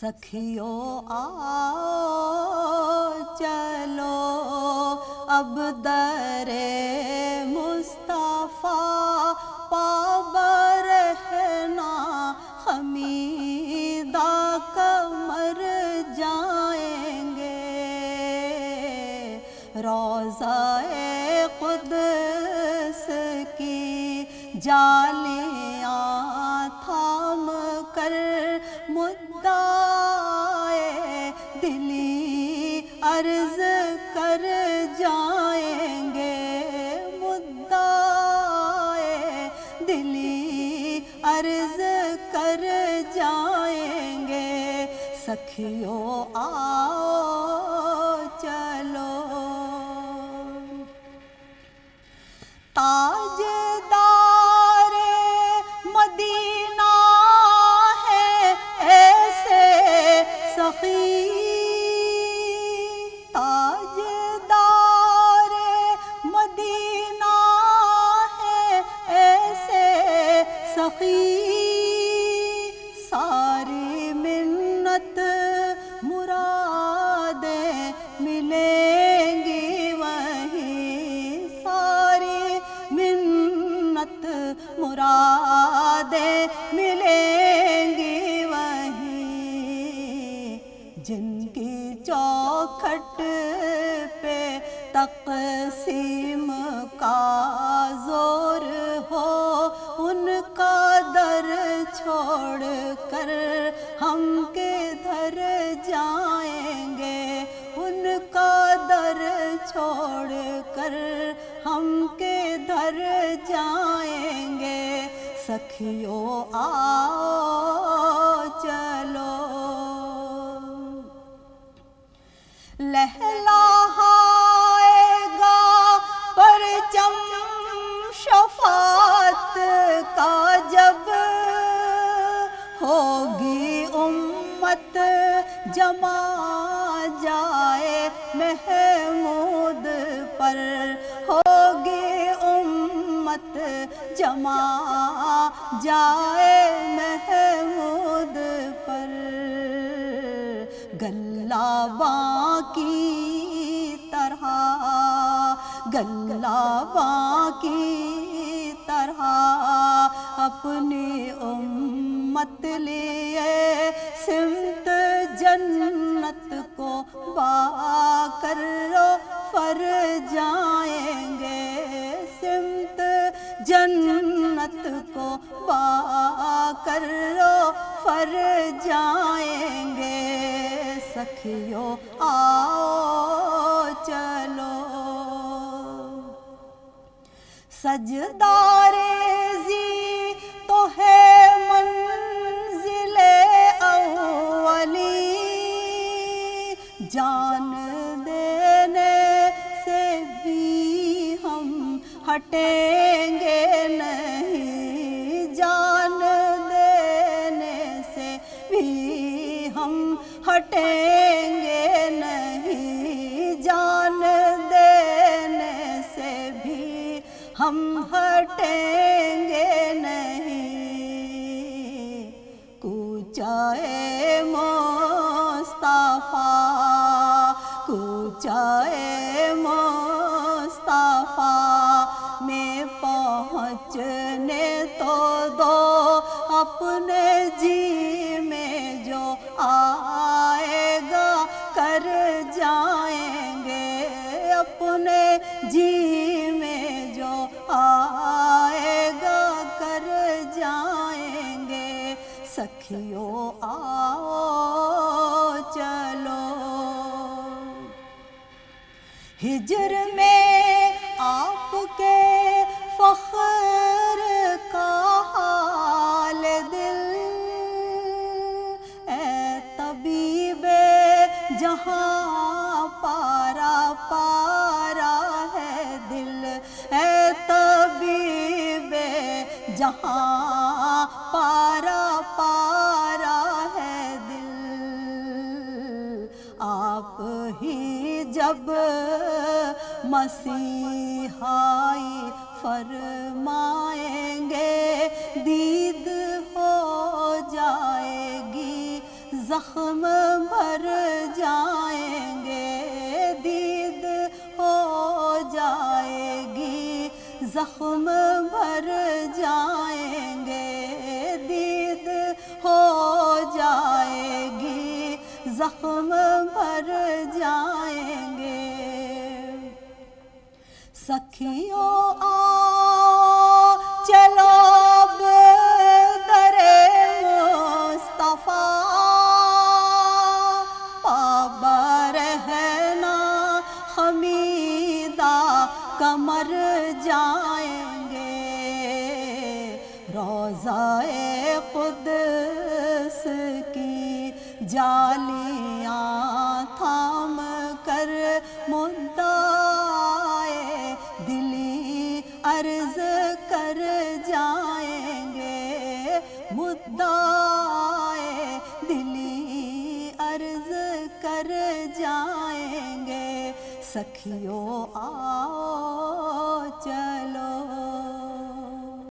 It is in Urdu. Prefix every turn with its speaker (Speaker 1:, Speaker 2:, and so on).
Speaker 1: سکھیو آؤ چلو۔ اب در مصطفیٰ پاب رہنا، خمیدہ کمر جائیں گے۔ روزہ قدس کی جالیاں تھام کر مدعائے عرض کر جائیں گے مدعائے دلی عرض کر جائیں گے۔ سکھیو آؤ چلو۔ منت مرادیں ملیں گی وہیں ساری منت مرادیں ملیں گی وہیں جن کی چوکھٹ پہ تقسیم کا زور ہو، ان کا در چھوڑ کر ہم چھوڑ کر ہم کے دھر جائیں گے۔ سکھیو، آؤ چلو۔ لہلائے گا پرچم شفاعت کا جب ہوگی امت جمع جائے، محمود پر ہوگی امت جمع، جائے محمود پر۔ گلہ باں کی طرح گلہ باں کی طرح اپنی امت لیے سمت جنت کو با کر فر جائیں گے، سمت جنت کو با کر لو۔ فر جائیں گے سکھیو آؤ چلو۔ سجدار ہٹیں گے نہیں جان دینے سے بھی ہم ہٹیں گے نہیں جان دینے سے بھی ہم ہٹیں گے نہیں۔ کوچائے مصطفیٰ کوچائے مصطفیٰ۔ اپنے جی میں جو آئے گا کر جائیں گے۔ اپنے جی میں جو آئے گا کر جائیں گے۔ سکھیو، آؤ، چلو۔ ہجر میں جہاں پارا پارا ہے دل۔ آپ ہی جب مسیحائی فرمائیں گے، دید ہو جائے گی، زخم بھر جائیں گے، دید ہو جائے گی۔ زخم بھر جائیں گے دید ہو جائے گی زخم بھر جائیں گے۔ سخی کمر جائیں گے۔ روزہ قدس کی جالیاں تھام کر مدعائے دلی عرض کر جائیں گے۔ مدعائے۔ دلی عرض کر جائیں گے۔ سکھیوں آؤ چلو۔